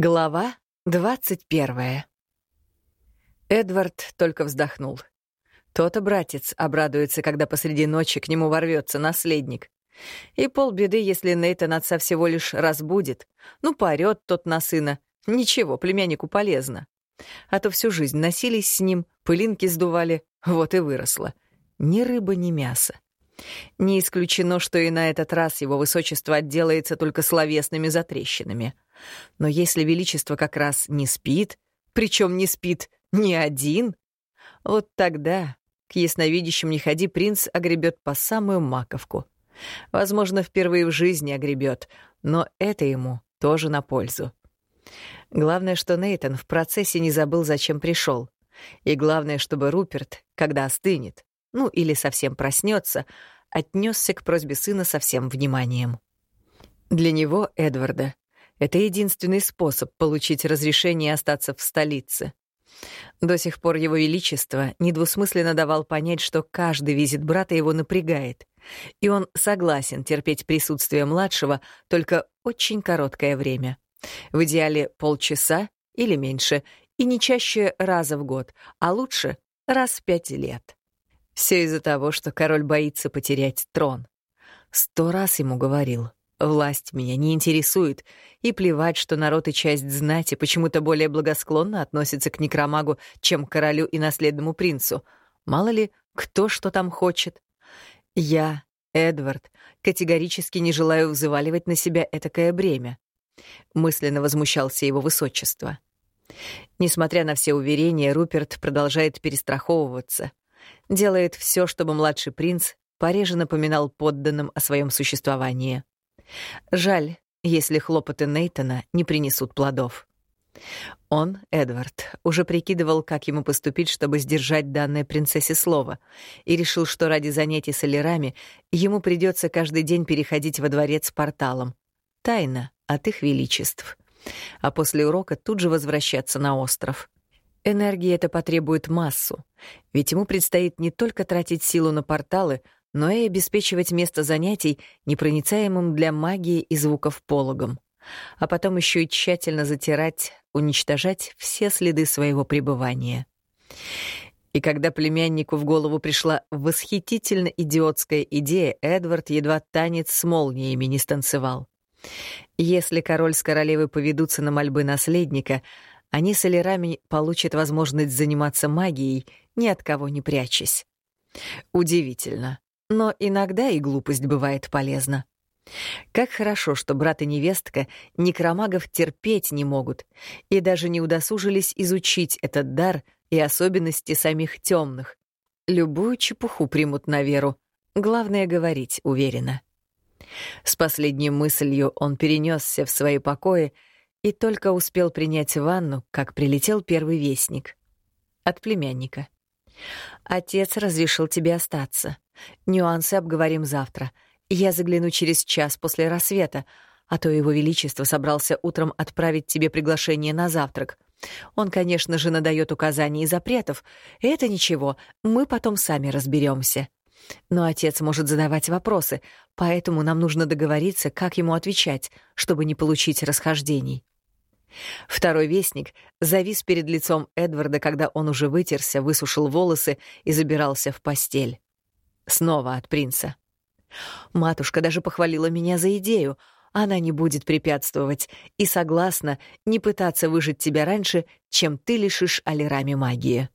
Глава двадцать первая. Эдвард только вздохнул. То-то братец обрадуется, когда посреди ночи к нему ворвется наследник. И полбеды, если Нейтан отца всего лишь разбудит. Ну, поорёт тот на сына. Ничего, племяннику полезно. А то всю жизнь носились с ним, пылинки сдували, вот и выросло. Ни рыба, ни мясо. Не исключено, что и на этот раз его высочество отделается только словесными затрещинами — но если Величество как раз не спит, причем не спит ни один, вот тогда к ясновидящим не ходи, принц огребет по самую маковку. Возможно, впервые в жизни огребет, но это ему тоже на пользу. Главное, что Нейтон в процессе не забыл, зачем пришел. И главное, чтобы Руперт, когда остынет, ну или совсем проснется, отнесся к просьбе сына со всем вниманием. Для него, Эдварда, это единственный способ получить разрешение остаться в столице. До сих пор Его Величество недвусмысленно давал понять, что каждый визит брата его напрягает, и он согласен терпеть присутствие младшего только очень короткое время. В идеале полчаса или меньше, и не чаще раза в год, а лучше раз в пять лет. Все из-за того, что король боится потерять трон. Сто раз ему говорил — Власть меня не интересует, и плевать, что народ и часть знати почему-то более благосклонно относятся к некромагу, чем к королю и наследному принцу. Мало ли, кто что там хочет. Я, Эдвард, категорически не желаю взваливать на себя этакое бремя. Мысленно возмущался его высочество. Несмотря на все уверения, Руперт продолжает перестраховываться. Делает все, чтобы младший принц пореже напоминал подданным о своем существовании. Жаль, если хлопоты Нейтона не принесут плодов. Он, Эдвард, уже прикидывал, как ему поступить, чтобы сдержать данное принцессе слово, и решил, что ради занятий с Элерами ему придется каждый день переходить во дворец порталом. Тайно от их величеств. А после урока тут же возвращаться на остров. Энергии это потребует массу, ведь ему предстоит не только тратить силу на порталы, но и обеспечивать место занятий непроницаемым для магии и звуков пологом, а потом еще и тщательно затирать, уничтожать все следы своего пребывания. И когда племяннику в голову пришла восхитительно идиотская идея, Эдвард едва танец с молниями не станцевал. Если король с королевой поведутся на мольбы наследника, они с Элерами получат возможность заниматься магией, ни от кого не прячась. Удивительно. Но иногда и глупость бывает полезна. Как хорошо, что брат и невестка некромагов терпеть не могут и даже не удосужились изучить этот дар и особенности самих темных. Любую чепуху примут на веру. Главное — говорить уверенно. С последней мыслью он перенесся в свои покои и только успел принять ванну, как прилетел первый вестник. От племянника. «Отец разрешил тебе остаться. Нюансы обговорим завтра. Я загляну через час после рассвета, а то его величество собрался утром отправить тебе приглашение на завтрак. Он, конечно же, надает указаний и запретов. Это ничего, мы потом сами разберемся. Но отец может задавать вопросы, поэтому нам нужно договориться, как ему отвечать, чтобы не получить расхождений. Второй вестник завис перед лицом Эдварда, когда он уже вытерся, высушил волосы и забирался в постель. Снова от принца. Матушка даже похвалила меня за идею. Она не будет препятствовать и согласна не пытаться выжить тебя раньше, чем ты лишишь Алирами магии.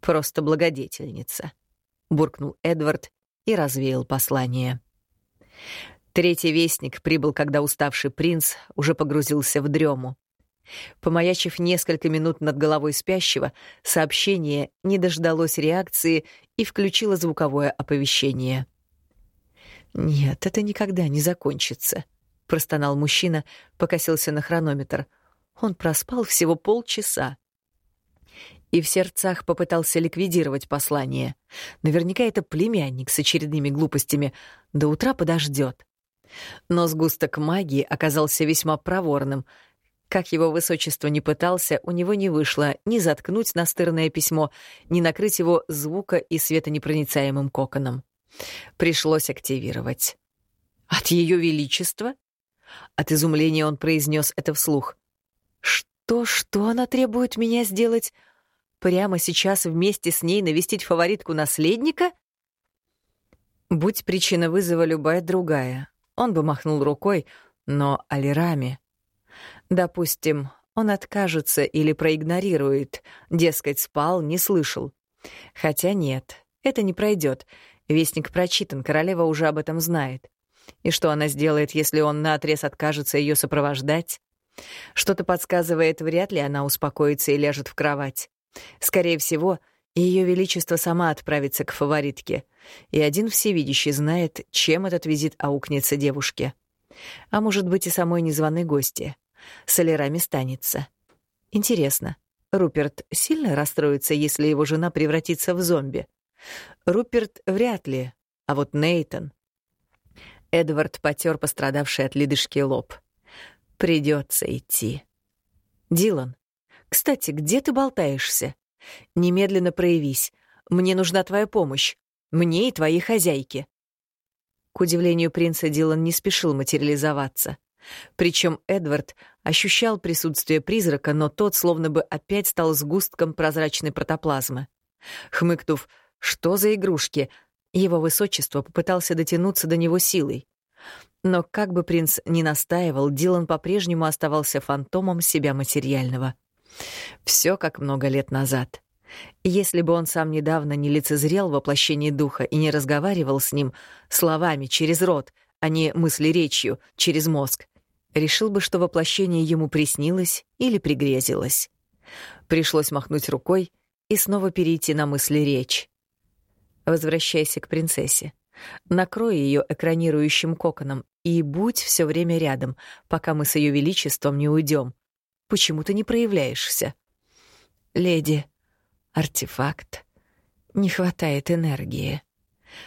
Просто благодетельница, буркнул Эдвард и развеял послание. Третий вестник прибыл, когда уставший принц уже погрузился в дрему. Помаячив несколько минут над головой спящего, сообщение не дождалось реакции и включило звуковое оповещение. «Нет, это никогда не закончится», — простонал мужчина, покосился на хронометр. Он проспал всего полчаса. И в сердцах попытался ликвидировать послание. Наверняка это племянник с очередными глупостями. До утра подождет. Но сгусток магии оказался весьма проворным — как его высочество не пытался, у него не вышло ни заткнуть настырное письмо, ни накрыть его звука и светонепроницаемым коконом. Пришлось активировать. «От Ее Величества?» От изумления он произнес это вслух. Что, что она требует меня сделать? Прямо сейчас вместе с ней навестить фаворитку наследника? Будь причина вызова любая другая, он бы махнул рукой, но Алирами... Допустим, он откажется или проигнорирует, дескать, спал, не слышал. Хотя нет, это не пройдет. Вестник прочитан, королева уже об этом знает. И что она сделает, если он наотрез откажется ее сопровождать? Что-то подсказывает, вряд ли она успокоится и ляжет в кровать. Скорее всего, ее Величество сама отправится к фаворитке, и один всевидящий знает, чем этот визит аукнется девушке. А может быть, и самой незваной гости. Солярами станется. Интересно, Руперт сильно расстроится, если его жена превратится в зомби? Руперт вряд ли, а вот Нейтон. Эдвард потер пострадавший от ледышки лоб. Придется идти. Дилан, кстати, где ты болтаешься? Немедленно проявись. Мне нужна твоя помощь. Мне и твоей хозяйке. К удивлению принца Дилан не спешил материализоваться. Причем Эдвард ощущал присутствие призрака, но тот словно бы опять стал сгустком прозрачной протоплазмы. Хмыкнув, что за игрушки, его высочество попытался дотянуться до него силой. Но как бы принц ни настаивал, Дилан по-прежнему оставался фантомом себя материального. Все как много лет назад. Если бы он сам недавно не лицезрел воплощение духа и не разговаривал с ним словами через рот, а не мысли речью через мозг, решил бы, что воплощение ему приснилось или пригрезилось. Пришлось махнуть рукой и снова перейти на мысли речь. Возвращайся к принцессе. Накрой ее экранирующим коконом и будь все время рядом, пока мы с ее величеством не уйдем. Почему ты не проявляешься? Леди, артефакт. Не хватает энергии.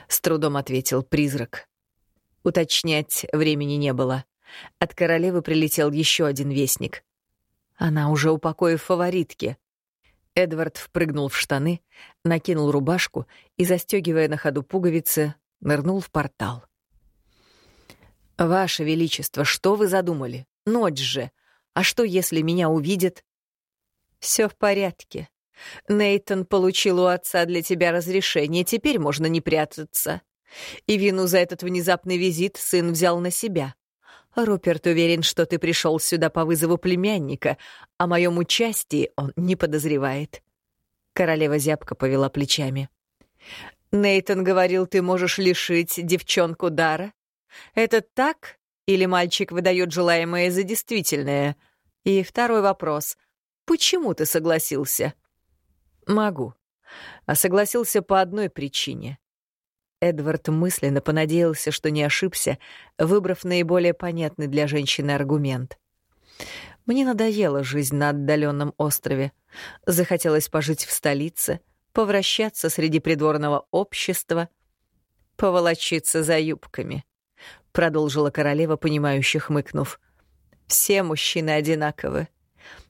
С трудом ответил призрак. Уточнять времени не было. От королевы прилетел еще один вестник. Она уже у покоя фаворитки. Эдвард впрыгнул в штаны, накинул рубашку и, застегивая на ходу пуговицы, нырнул в портал. «Ваше Величество, что вы задумали? Ночь же! А что, если меня увидят?» «Все в порядке. Нейтон получил у отца для тебя разрешение, теперь можно не прятаться. И вину за этот внезапный визит сын взял на себя. Руперт уверен, что ты пришел сюда по вызову племянника, о моем участии он не подозревает. Королева зябко повела плечами. Нейтон говорил, ты можешь лишить девчонку дара. Это так? Или мальчик выдает желаемое за действительное? И второй вопрос. Почему ты согласился? Могу. А согласился по одной причине. Эдвард мысленно понадеялся, что не ошибся, выбрав наиболее понятный для женщины аргумент. Мне надоела жизнь на отдаленном острове. Захотелось пожить в столице, повращаться среди придворного общества, поволочиться за юбками, — продолжила королева, понимающе хмыкнув. «Все мужчины одинаковы.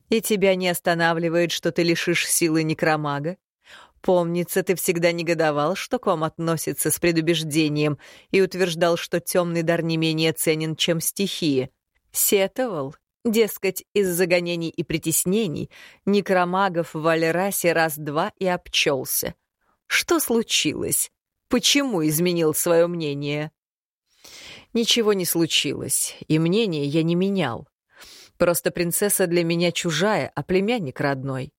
И тебя не останавливает, что ты лишишь силы некромага, Помнится, ты всегда негодовал, что ком относится с предубеждением и утверждал, что темный дар не менее ценен, чем стихии. Сетовал, дескать, из загонений и притеснений некромагов в Альрасе раз-два и обчелся. Что случилось? Почему изменил свое мнение? Ничего не случилось, и мнение я не менял. Просто принцесса для меня чужая, а племянник родной.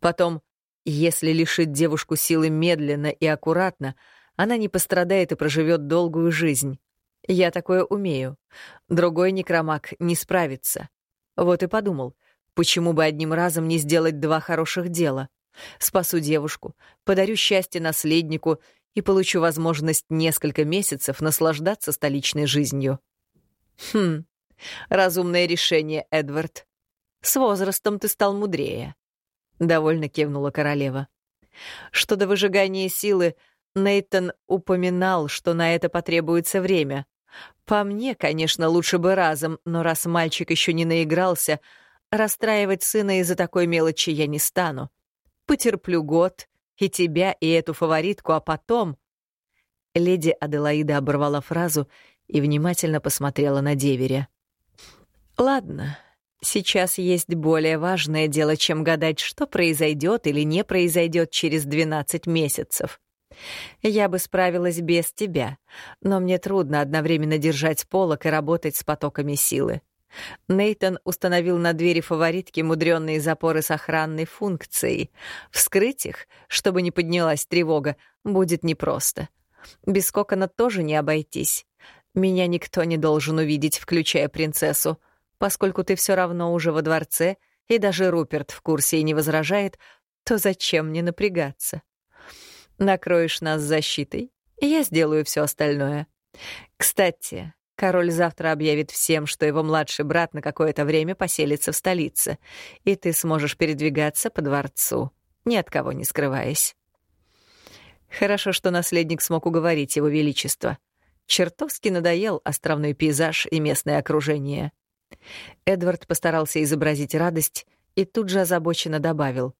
Потом если лишить девушку силы медленно и аккуратно, она не пострадает и проживет долгую жизнь. Я такое умею. Другой некромаг не справится. Вот и подумал, почему бы одним разом не сделать два хороших дела? Спасу девушку, подарю счастье наследнику и получу возможность несколько месяцев наслаждаться столичной жизнью. Хм, разумное решение, Эдвард. С возрастом ты стал мудрее. — довольно кивнула королева. Что до выжигания силы, Нейтон упоминал, что на это потребуется время. По мне, конечно, лучше бы разом, но раз мальчик еще не наигрался, расстраивать сына из-за такой мелочи я не стану. Потерплю год, и тебя, и эту фаворитку, а потом... Леди Аделаида оборвала фразу и внимательно посмотрела на деверя. «Ладно, Сейчас есть более важное дело, чем гадать, что произойдет или не произойдет через 12 месяцев. Я бы справилась без тебя, но мне трудно одновременно держать полок и работать с потоками силы. Нейтон установил на двери фаворитки мудрённые запоры с охранной функцией. Вскрыть их, чтобы не поднялась тревога, будет непросто. Без кокона тоже не обойтись. Меня никто не должен увидеть, включая принцессу. Поскольку ты все равно уже во дворце, и даже Руперт в курсе и не возражает, то зачем мне напрягаться? Накроешь нас защитой, и я сделаю все остальное. Кстати, король завтра объявит всем, что его младший брат на какое-то время поселится в столице, и ты сможешь передвигаться по дворцу, ни от кого не скрываясь. Хорошо, что наследник смог уговорить его величество. Чертовски надоел островной пейзаж и местное окружение. Эдвард постарался изобразить радость и тут же озабоченно добавил.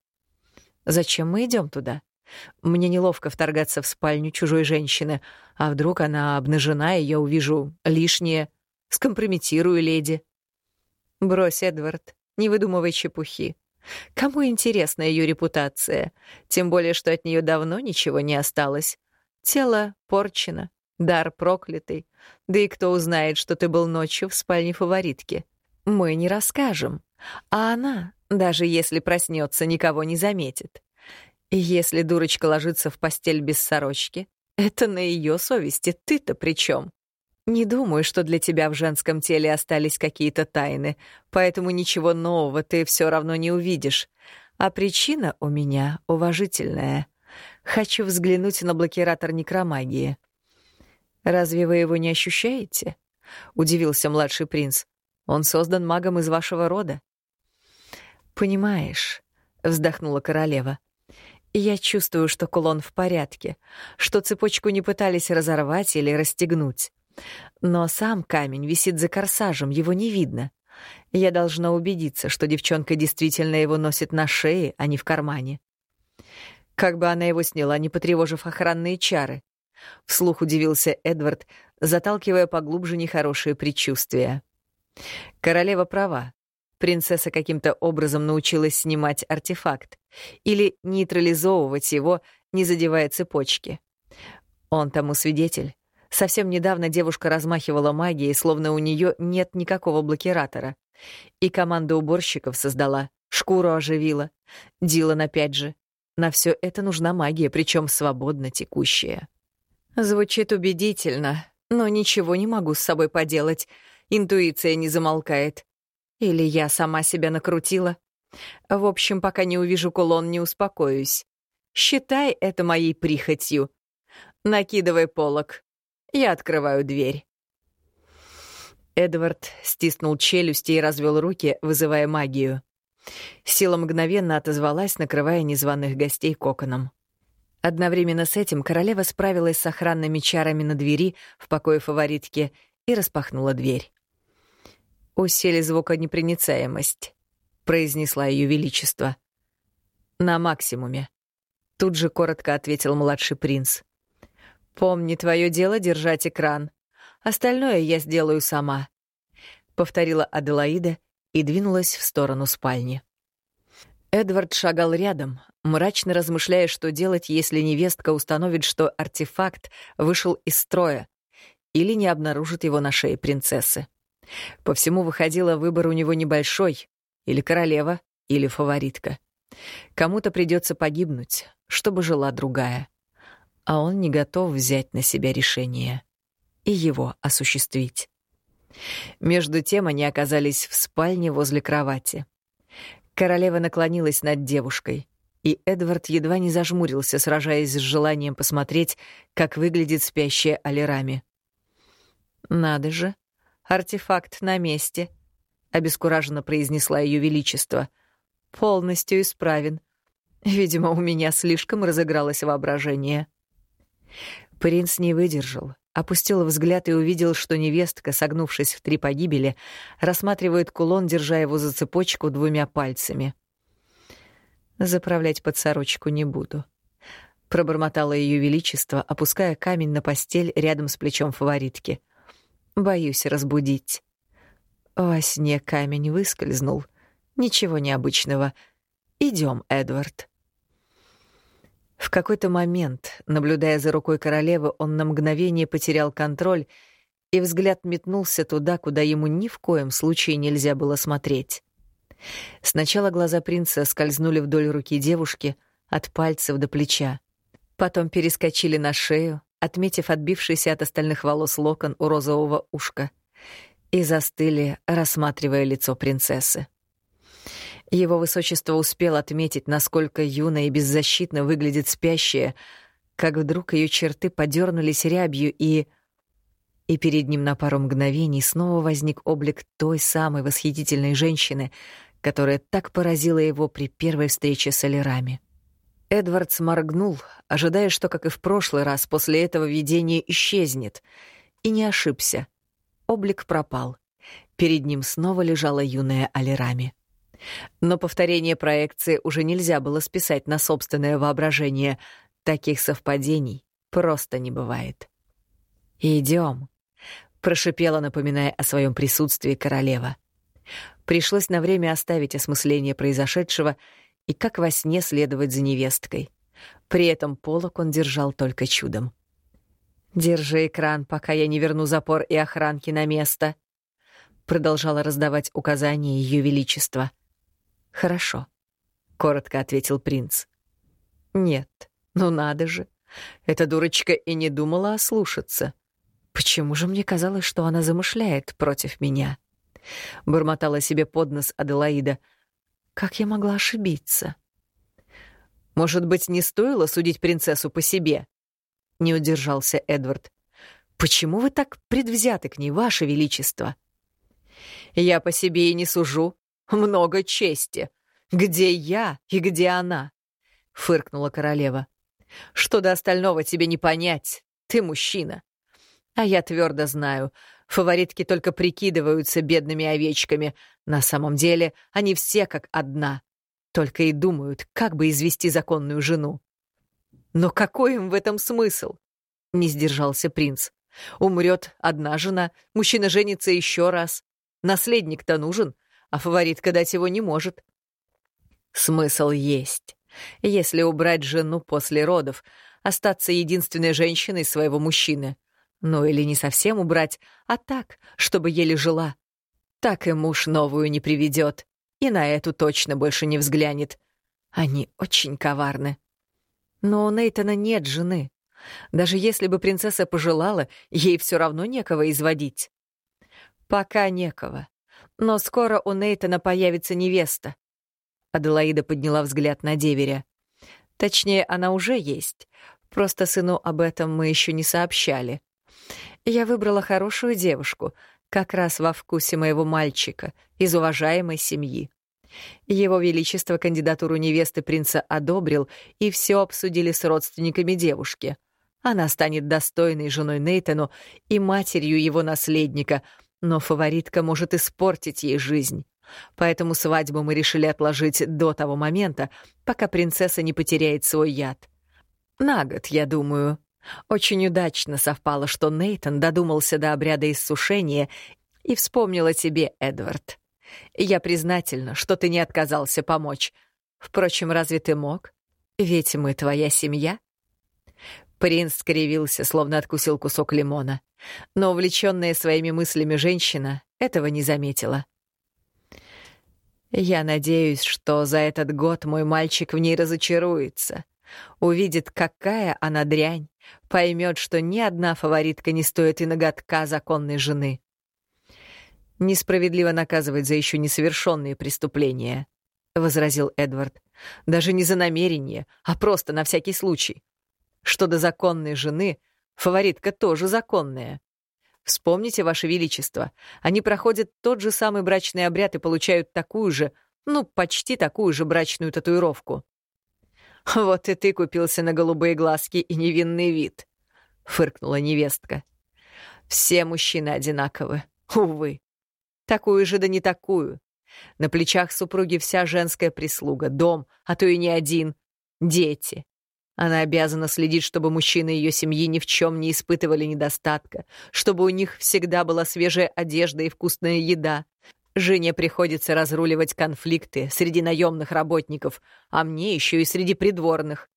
«Зачем мы идем туда? Мне неловко вторгаться в спальню чужой женщины, а вдруг она обнажена, и я увижу лишнее, скомпрометирую леди». «Брось, Эдвард, не выдумывай чепухи. Кому интересна ее репутация? Тем более, что от нее давно ничего не осталось. Тело порчено, дар проклятый. Да и кто узнает, что ты был ночью в спальне фаворитки? Мы не расскажем. А она, даже если проснется, никого не заметит. И если дурочка ложится в постель без сорочки, это на ее совести, ты-то при чем? Не думаю, что для тебя в женском теле остались какие-то тайны, поэтому ничего нового ты все равно не увидишь. А причина у меня уважительная. Хочу взглянуть на блокиратор некромагии. «Разве вы его не ощущаете?» — удивился младший принц. «Он создан магом из вашего рода». «Понимаешь», — вздохнула королева, — «я чувствую, что кулон в порядке, что цепочку не пытались разорвать или расстегнуть. Но сам камень висит за корсажем, его не видно. Я должна убедиться, что девчонка действительно его носит на шее, а не в кармане. Как бы она его сняла, не потревожив охранные чары? Вслух удивился Эдвард, заталкивая поглубже нехорошие предчувствия. Королева права. Принцесса каким-то образом научилась снимать артефакт или нейтрализовывать его, не задевая цепочки. Он тому свидетель. Совсем недавно девушка размахивала магией, словно у нее нет никакого блокиратора. И команда уборщиков создала, шкуру оживила. Дилан опять же. На все это нужна магия, причем свободно текущая. Звучит убедительно, но ничего не могу с собой поделать. Интуиция не замолкает. Или я сама себя накрутила. В общем, пока не увижу кулон, не успокоюсь. Считай это моей прихотью. Накидывай полок. Я открываю дверь. Эдвард стиснул челюсти и развел руки, вызывая магию. Сила мгновенно отозвалась, накрывая незваных гостей коконом. Одновременно с этим королева справилась с охранными чарами на двери в покое фаворитки и распахнула дверь. «Усели звуконепроницаемость», — произнесла ее величество. «На максимуме», — тут же коротко ответил младший принц. «Помни, твое дело держать экран. Остальное я сделаю сама», — повторила Аделаида и двинулась в сторону спальни. Эдвард шагал рядом, мрачно размышляя, что делать, если невестка установит, что артефакт вышел из строя или не обнаружит его на шее принцессы. По всему выходило, выбор у него небольшой — или королева, или фаворитка. Кому-то придется погибнуть, чтобы жила другая. А он не готов взять на себя решение и его осуществить. Между тем они оказались в спальне возле кровати. Королева наклонилась над девушкой и Эдвард едва не зажмурился, сражаясь с желанием посмотреть, как выглядит спящая Алирами. «Надо же, артефакт на месте», — обескураженно произнесла Ее Величество. «Полностью исправен. Видимо, у меня слишком разыгралось воображение». Принц не выдержал, опустил взгляд и увидел, что невестка, согнувшись в три погибели, рассматривает кулон, держа его за цепочку двумя пальцами. Заправлять под сорочку не буду. Пробормотало ее величество, опуская камень на постель рядом с плечом фаворитки. Боюсь разбудить. Во сне камень выскользнул. Ничего необычного. Идем, Эдвард. В какой-то момент, наблюдая за рукой королевы, он на мгновение потерял контроль, и взгляд метнулся туда, куда ему ни в коем случае нельзя было смотреть. Сначала глаза принца скользнули вдоль руки девушки, от пальцев до плеча. Потом перескочили на шею, отметив отбившийся от остальных волос локон у розового ушка, и застыли, рассматривая лицо принцессы. Его высочество успел отметить, насколько юно и беззащитно выглядит спящая, как вдруг ее черты подернулись рябью, и... И перед ним на пару мгновений снова возник облик той самой восхитительной женщины, которая так поразила его при первой встрече с Алирами. Эдвардс моргнул, ожидая, что, как и в прошлый раз, после этого видение исчезнет, и не ошибся. Облик пропал. Перед ним снова лежала юная Алирами. Но повторение проекции уже нельзя было списать на собственное воображение. Таких совпадений просто не бывает. Идем, прошипела, напоминая о своем присутствии королева. Пришлось на время оставить осмысление произошедшего и как во сне следовать за невесткой. При этом полок он держал только чудом. «Держи экран, пока я не верну запор и охранки на место», — продолжала раздавать указания Ее Величества. «Хорошо», — коротко ответил принц. «Нет, ну надо же. Эта дурочка и не думала ослушаться. Почему же мне казалось, что она замышляет против меня?» Бормотала себе под нос Аделаида. «Как я могла ошибиться?» «Может быть, не стоило судить принцессу по себе?» Не удержался Эдвард. «Почему вы так предвзяты к ней, ваше величество?» «Я по себе и не сужу», много чести. Где я и где она?» — фыркнула королева. «Что до остального тебе не понять. Ты мужчина. А я твердо знаю, фаворитки только прикидываются бедными овечками. На самом деле они все как одна. Только и думают, как бы извести законную жену. Но какой им в этом смысл? Не сдержался принц. Умрет одна жена, мужчина женится еще раз. Наследник-то нужен, а фаворитка дать его не может. Смысл есть. Если убрать жену после родов, остаться единственной женщиной своего мужчины. Ну или не совсем убрать, а так, чтобы еле жила. Так и муж новую не приведет, и на эту точно больше не взглянет. Они очень коварны. Но у Нейтана нет жены. Даже если бы принцесса пожелала, ей все равно некого изводить. Пока некого. Но скоро у Нейтана появится невеста. Аделаида подняла взгляд на деверя. Точнее, она уже есть. Просто сыну об этом мы еще не сообщали. Я выбрала хорошую девушку, как раз во вкусе моего мальчика, из уважаемой семьи. Его Величество кандидатуру невесты принца одобрил, и все обсудили с родственниками девушки. Она станет достойной женой Нейтану и матерью его наследника, но фаворитка может испортить ей жизнь. Поэтому свадьбу мы решили отложить до того момента, пока принцесса не потеряет свой яд. На год, я думаю. Очень удачно совпало, что Нейтон додумался до обряда иссушения и вспомнил о тебе, Эдвард. Я признательна, что ты не отказался помочь. Впрочем, разве ты мог? Ведь мы твоя семья. Принц скривился, словно откусил кусок лимона. Но увлеченная своими мыслями женщина этого не заметила. «Я надеюсь, что за этот год мой мальчик в ней разочаруется. Увидит, какая она дрянь, поймет, что ни одна фаворитка не стоит и ноготка законной жены. Несправедливо наказывать за еще несовершенные преступления», — возразил Эдвард. «Даже не за намерение, а просто на всякий случай. Что до законной жены, фаворитка тоже законная. Вспомните, Ваше Величество, они проходят тот же самый брачный обряд и получают такую же, ну, почти такую же брачную татуировку. «Вот и ты купился на голубые глазки и невинный вид», — фыркнула невестка. «Все мужчины одинаковы, увы. Такую же да не такую. На плечах супруги вся женская прислуга, дом, а то и не один, дети. Она обязана следить, чтобы мужчины ее семьи ни в чем не испытывали недостатка, чтобы у них всегда была свежая одежда и вкусная еда. Жене приходится разруливать конфликты среди наемных работников, а мне еще и среди придворных.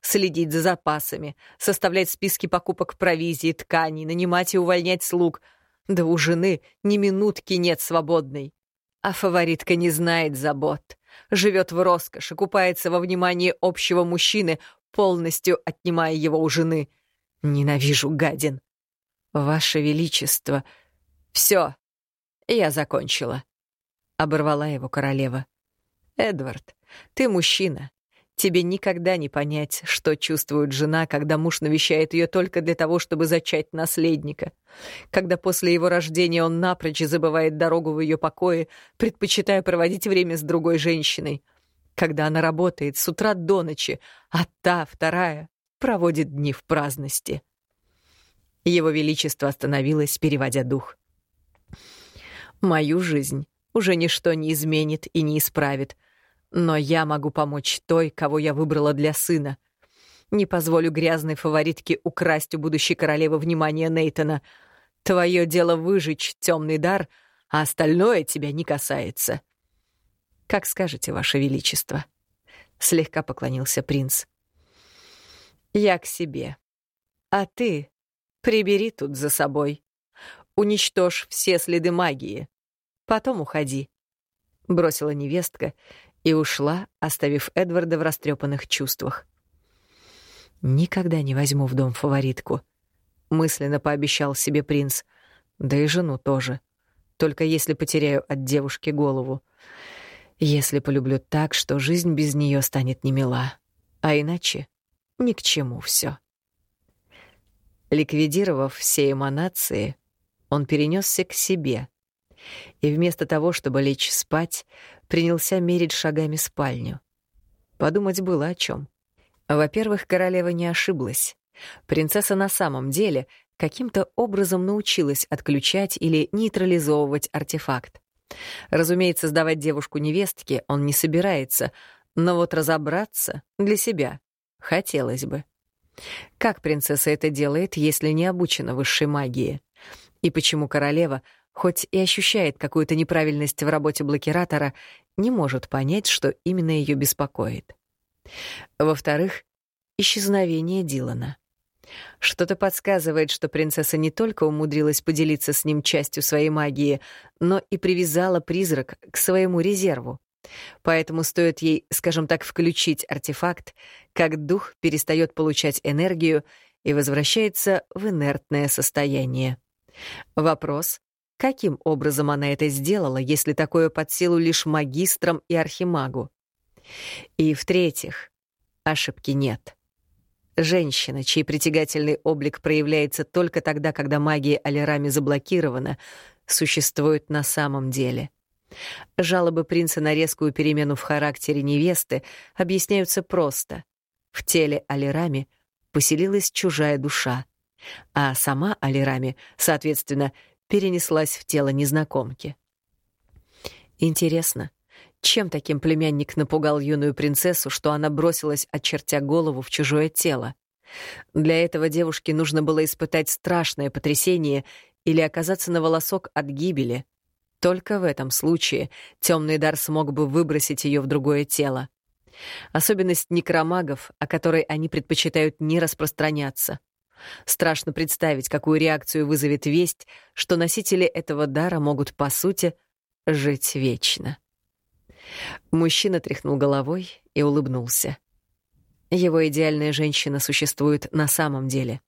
Следить за запасами, составлять списки покупок провизии, тканей, нанимать и увольнять слуг. Да у жены ни минутки нет свободной. А фаворитка не знает забот. Живет в роскоши, купается во внимании общего мужчины, полностью отнимая его у жены. Ненавижу гадин. Ваше Величество. Все, я закончила. Оборвала его королева. Эдвард, ты мужчина. Тебе никогда не понять, что чувствует жена, когда муж навещает ее только для того, чтобы зачать наследника. Когда после его рождения он напрочь забывает дорогу в ее покое, предпочитая проводить время с другой женщиной. Когда она работает с утра до ночи, а та, вторая, проводит дни в праздности. Его Величество остановилось, переводя дух. «Мою жизнь уже ничто не изменит и не исправит», но я могу помочь той, кого я выбрала для сына. Не позволю грязной фаворитке украсть у будущей королевы внимание Нейтона. Твое дело выжечь темный дар, а остальное тебя не касается. Как скажете, Ваше Величество. Слегка поклонился принц. Я к себе. А ты прибери тут за собой. Уничтожь все следы магии. Потом уходи. Бросила невестка и ушла, оставив Эдварда в растрепанных чувствах. «Никогда не возьму в дом фаворитку», — мысленно пообещал себе принц. «Да и жену тоже. Только если потеряю от девушки голову. Если полюблю так, что жизнь без нее станет немила. А иначе ни к чему все. Ликвидировав все эманации, он перенесся к себе — и вместо того, чтобы лечь спать, принялся мерить шагами спальню. Подумать было о чем. Во-первых, королева не ошиблась. Принцесса на самом деле каким-то образом научилась отключать или нейтрализовывать артефакт. Разумеется, сдавать девушку невестке он не собирается, но вот разобраться для себя хотелось бы. Как принцесса это делает, если не обучена высшей магии? И почему королева — хоть и ощущает какую-то неправильность в работе блокиратора, не может понять, что именно ее беспокоит. Во-вторых, исчезновение Дилана. Что-то подсказывает, что принцесса не только умудрилась поделиться с ним частью своей магии, но и привязала призрак к своему резерву. Поэтому стоит ей, скажем так, включить артефакт, как дух перестает получать энергию и возвращается в инертное состояние. Вопрос, Каким образом она это сделала, если такое под силу лишь магистрам и архимагу? И в-третьих, ошибки нет. Женщина, чей притягательный облик проявляется только тогда, когда магия Алирами заблокирована, существует на самом деле. Жалобы принца на резкую перемену в характере невесты объясняются просто. В теле Алирами поселилась чужая душа, а сама Алирами, соответственно, — перенеслась в тело незнакомки. Интересно, чем таким племянник напугал юную принцессу, что она бросилась, очертя голову в чужое тело? Для этого девушке нужно было испытать страшное потрясение или оказаться на волосок от гибели. Только в этом случае темный дар смог бы выбросить ее в другое тело. Особенность некромагов, о которой они предпочитают не распространяться. Страшно представить, какую реакцию вызовет весть, что носители этого дара могут, по сути, жить вечно. Мужчина тряхнул головой и улыбнулся. Его идеальная женщина существует на самом деле.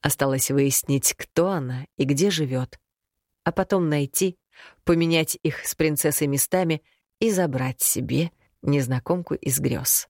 Осталось выяснить, кто она и где живет, а потом найти, поменять их с принцессой местами и забрать себе незнакомку из грез.